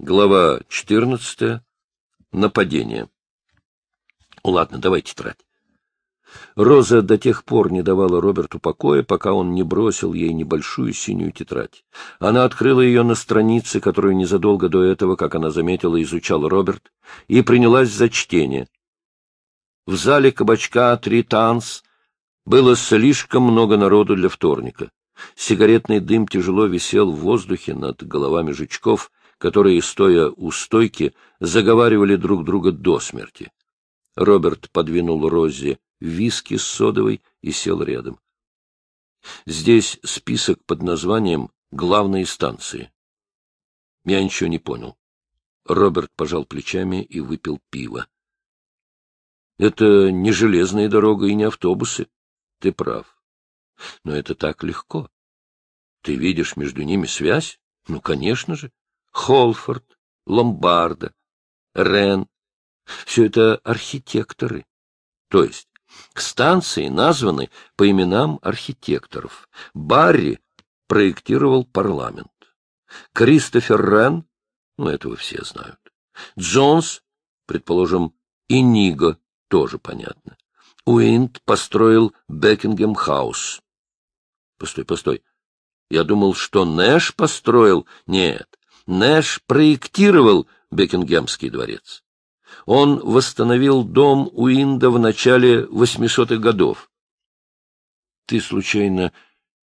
Глава 14. Нападение. Ладно, давай тетрадь. Роза до тех пор не давала Роберту покоя, пока он не бросил ей небольшую синюю тетрадь. Она открыла ее на странице, которую незадолго до этого, как она заметила, изучал Роберт, и принялась за чтение. В зале кабачка «Три танц» было слишком много народу для вторника. Сигаретный дым тяжело висел в воздухе над головами жучков — которые, стоя у стойки, заговаривали друг друга до смерти. Роберт подвинул Розе виски с содовой и сел рядом. Здесь список под названием «Главные станции». Я ничего не понял. Роберт пожал плечами и выпил пиво. Это не железная дорога и не автобусы. Ты прав. Но это так легко. Ты видишь между ними связь? Ну, конечно же. Холфорд, Ломбарда, Рен. Все это архитекторы. То есть станции названы по именам архитекторов. Барри проектировал парламент. Кристофер Рен, ну, этого все знают. Джонс, предположим, и Ниго, тоже понятно. Уинд построил Бекингем-хаус. Постой, постой. Я думал, что Нэш построил... Нет, Нэш проектировал Бекингемский дворец. Он восстановил дом Уинда в начале 800-х годов. — Ты, случайно,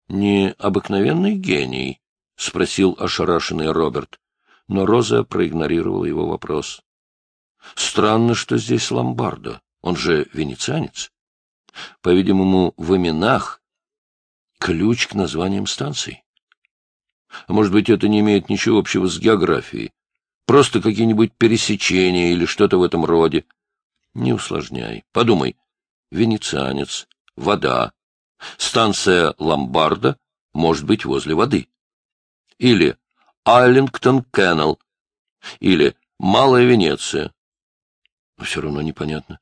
не обыкновенный гений? — спросил ошарашенный Роберт. Но Роза проигнорировала его вопрос. — Странно, что здесь Ломбардо. Он же венецианец. По-видимому, в именах ключ к названиям станций. А может быть, это не имеет ничего общего с географией. Просто какие-нибудь пересечения или что-то в этом роде. Не усложняй. Подумай. Венецианец, вода. Станция Ломбарда может быть возле воды. Или Айлингтон Кеннел. Или Малая Венеция. Но все равно непонятно.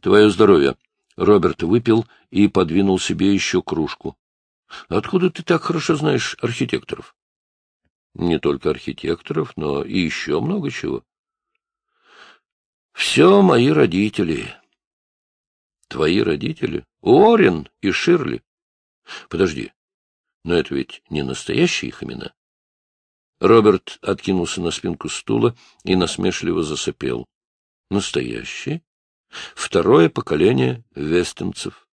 Твое здоровье. Роберт выпил и подвинул себе еще кружку. Откуда ты так хорошо знаешь архитекторов? Не только архитекторов, но и еще много чего. Все мои родители. Твои родители? Орен и Ширли. Подожди, но это ведь не настоящие их имена. Роберт откинулся на спинку стула и насмешливо засопел. Настоящие? Второе поколение вестенцев.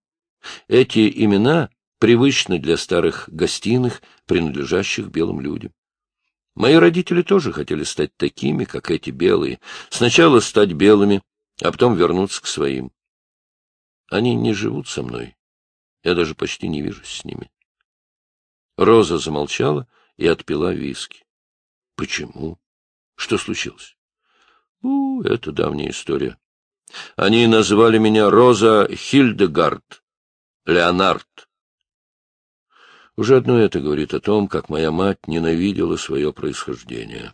Эти имена привычны для старых гостиных, принадлежащих белым людям. Мои родители тоже хотели стать такими, как эти белые. Сначала стать белыми, а потом вернуться к своим. Они не живут со мной. Я даже почти не вижусь с ними. Роза замолчала и отпила виски. — Почему? Что случилось? — У, это давняя история. Они назвали меня Роза Хильдегард, Леонард. Уже одно это говорит о том, как моя мать ненавидела свое происхождение.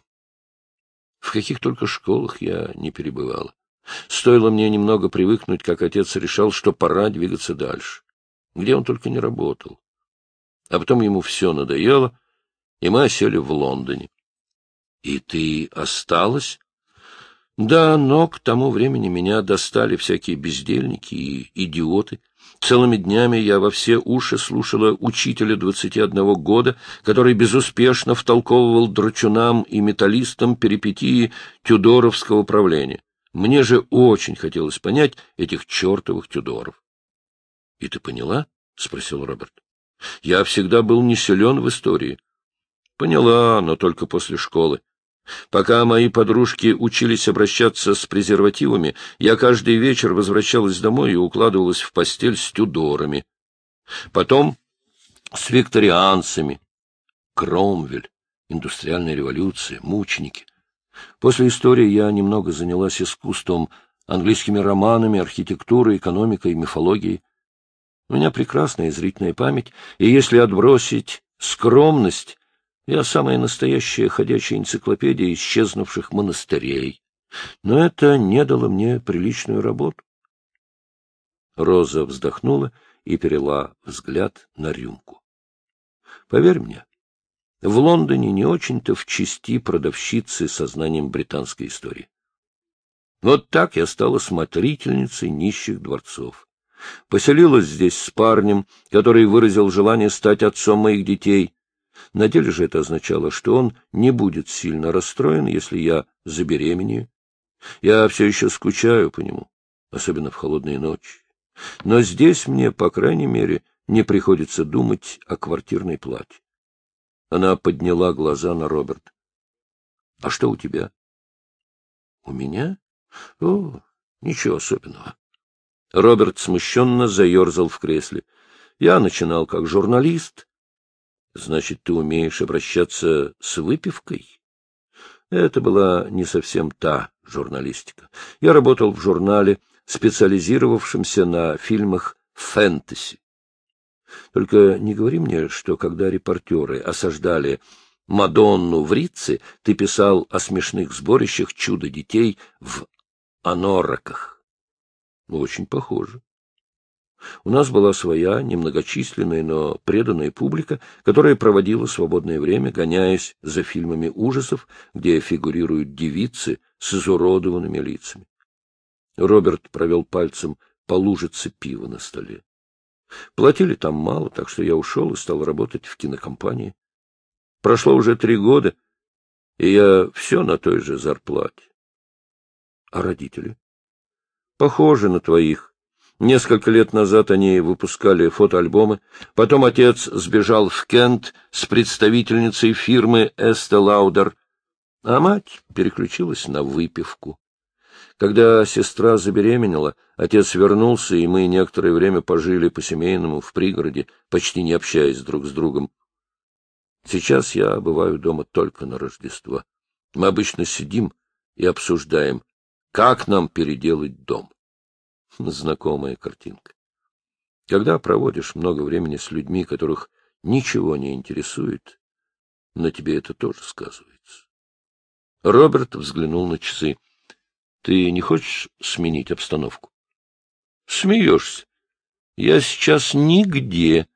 В каких только школах я не перебывала. Стоило мне немного привыкнуть, как отец решал, что пора двигаться дальше. Где он только не работал. А потом ему все надоело, и мы осели в Лондоне. — И ты осталась? — Да, но к тому времени меня достали всякие бездельники и идиоты, Целыми днями я во все уши слушала учителя двадцати одного года, который безуспешно втолковывал драчунам и металлистам перипетии тюдоровского правления. Мне же очень хотелось понять этих чертовых тюдоров. — И ты поняла? — спросил Роберт. — Я всегда был не силен в истории. — Поняла, но только после школы. Пока мои подружки учились обращаться с презервативами, я каждый вечер возвращалась домой и укладывалась в постель с тюдорами. Потом с викторианцами. Кромвель, индустриальная революция, мученики. После истории я немного занялась искусством, английскими романами, архитектурой, экономикой, мифологией. У меня прекрасная зрительная память, и если отбросить скромность, я самая настоящая ходячая энциклопедия исчезнувших монастырей. Но это не дало мне приличную работу. Роза вздохнула и перела взгляд на рюмку. Поверь мне, в Лондоне не очень-то в чести продавщицы со знанием британской истории. Вот так я стала смотрительницей нищих дворцов. Поселилась здесь с парнем, который выразил желание стать отцом моих детей. На деле же это означало, что он не будет сильно расстроен, если я забеременею. Я все еще скучаю по нему, особенно в холодные ночи. Но здесь мне, по крайней мере, не приходится думать о квартирной плате. Она подняла глаза на Роберт. — А что у тебя? — У меня? — О, ничего особенного. Роберт смущенно заерзал в кресле. — Я начинал как журналист. — Значит, ты умеешь обращаться с выпивкой? Это была не совсем та журналистика. Я работал в журнале, специализировавшемся на фильмах фэнтези. Только не говори мне, что когда репортеры осаждали Мадонну в Рицце, ты писал о смешных сборищах чудо-детей в Анораках. Очень похоже. У нас была своя, немногочисленная, но преданная публика, которая проводила свободное время, гоняясь за фильмами ужасов, где фигурируют девицы с изуродованными лицами. Роберт провел пальцем по лужице пива на столе. Платили там мало, так что я ушел и стал работать в кинокомпании. Прошло уже три года, и я все на той же зарплате. А родители? Похожи на твоих. Несколько лет назад они выпускали фотоальбомы, потом отец сбежал в Кент с представительницей фирмы Эсте Лаудер, а мать переключилась на выпивку. Когда сестра забеременела, отец вернулся, и мы некоторое время пожили по-семейному в пригороде, почти не общаясь друг с другом. Сейчас я бываю дома только на Рождество. Мы обычно сидим и обсуждаем, как нам переделать дом. Знакомая картинка. Когда проводишь много времени с людьми, которых ничего не интересует, на тебе это тоже сказывается. Роберт взглянул на часы. Ты не хочешь сменить обстановку? Смеешься. Я сейчас нигде.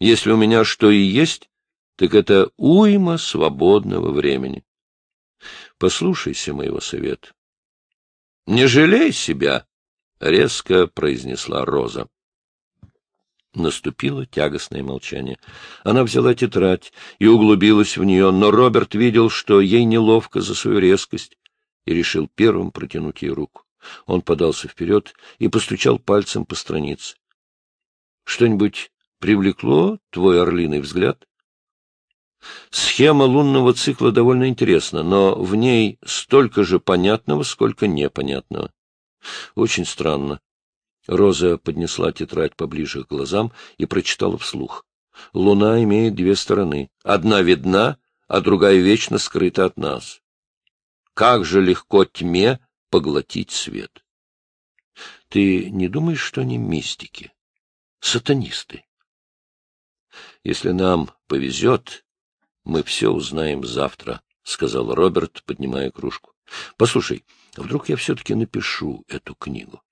Если у меня что и есть, так это уйма свободного времени. Послушайся моего совета. Не жалей себя, — резко произнесла Роза. Наступило тягостное молчание. Она взяла тетрадь и углубилась в нее, но Роберт видел, что ей неловко за свою резкость, и решил первым протянуть ей руку. Он подался вперед и постучал пальцем по странице. — Что-нибудь привлекло твой орлиный взгляд? Схема лунного цикла довольно интересна, но в ней столько же понятного, сколько непонятного. Очень странно. Роза поднесла тетрадь поближе к глазам и прочитала вслух. Луна имеет две стороны. Одна видна, а другая вечно скрыта от нас. Как же легко тьме поглотить свет. Ты не думаешь, что они мистики? Сатанисты? Если нам повезет, мы все узнаем завтра, — сказал Роберт, поднимая кружку. — Послушай, вдруг я все-таки напишу эту книгу.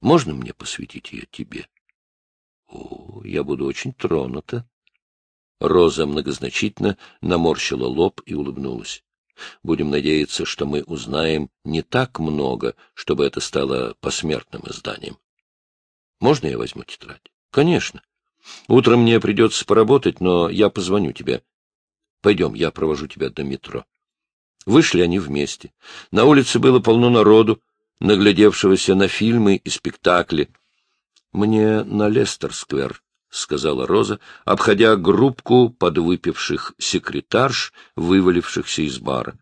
Можно мне посвятить ее тебе? — О, я буду очень тронута. Роза многозначительно наморщила лоб и улыбнулась. Будем надеяться, что мы узнаем не так много, чтобы это стало посмертным изданием. Можно я возьму тетрадь? Конечно. Утром мне придется поработать, но я позвоню тебе. Пойдем, я провожу тебя до метро. Вышли они вместе. На улице было полно народу, наглядевшегося на фильмы и спектакли. — Мне на Лестер-сквер, — сказала Роза, обходя группку подвыпивших секретарш, вывалившихся из бара.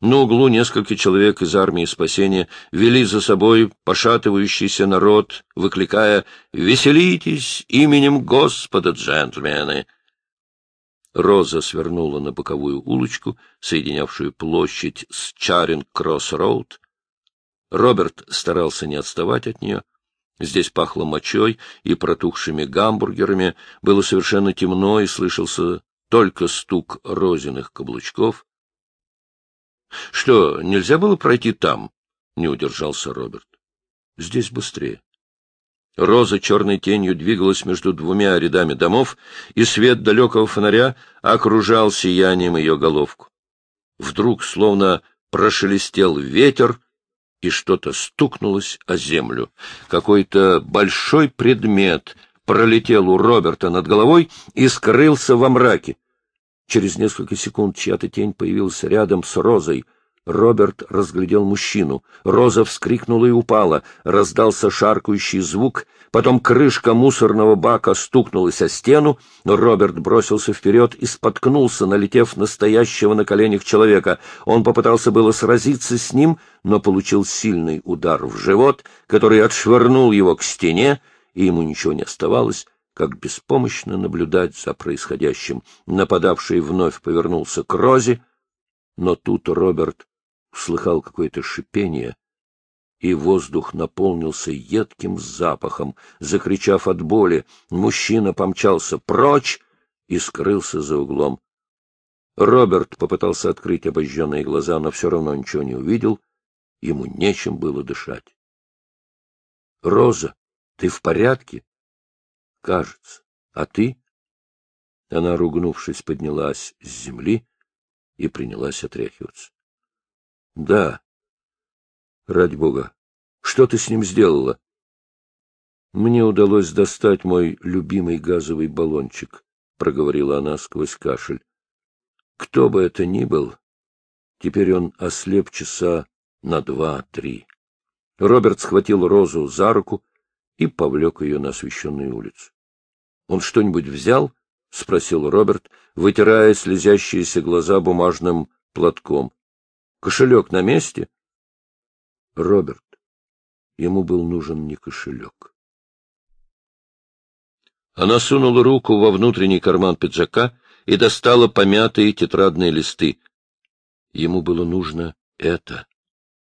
На углу несколько человек из армии спасения вели за собой пошатывающийся народ, выкликая «Веселитесь именем Господа, джентльмены!» Роза свернула на боковую улочку, соединявшую площадь с Чаринг-Кросс-Роуд. Роберт старался не отставать от нее, Здесь пахло мочой и протухшими гамбургерами, было совершенно темно и слышался только стук розиных каблучков. — Что, нельзя было пройти там? — не удержался Роберт. — Здесь быстрее. Роза черной тенью двигалась между двумя рядами домов, и свет далекого фонаря окружал сиянием ее головку. Вдруг, словно прошелестел ветер, и что-то стукнулось о землю. Какой-то большой предмет пролетел у Роберта над головой и скрылся во мраке. Через несколько секунд чья-то тень появилась рядом с Розой. Роберт разглядел мужчину. Роза вскрикнула и упала. Раздался шаркающий звук. Потом крышка мусорного бака стукнулась о стену. Роберт бросился вперед и споткнулся, налетев настоящего на коленях человека. Он попытался было сразиться с ним, но получил сильный удар в живот, который отшвырнул его к стене, и ему ничего не оставалось, как беспомощно наблюдать за происходящим. Нападавший вновь повернулся к Розе, но тут Роберт услыхал какое-то шипение, и воздух наполнился едким запахом. Закричав от боли, мужчина помчался прочь и скрылся за углом. Роберт попытался открыть обожженные глаза, но все равно ничего не увидел. Ему нечем было дышать. — Роза, ты в порядке? — Кажется. А ты? Она, ругнувшись, поднялась с земли и принялась отряхиваться. — Да. Ради бога. Что ты с ним сделала? Мне удалось достать мой любимый газовый баллончик, — проговорила она сквозь кашель. Кто бы это ни был, теперь он ослеп часа на два-три. Роберт схватил Розу за руку и повлек ее на освещенную улицу. — Он что-нибудь взял? — спросил Роберт, вытирая слезящиеся глаза бумажным платком. — Кошелек на месте? Роберт. Ему был нужен не кошелек. Она сунула руку во внутренний карман пиджака и достала помятые тетрадные листы. Ему было нужно это.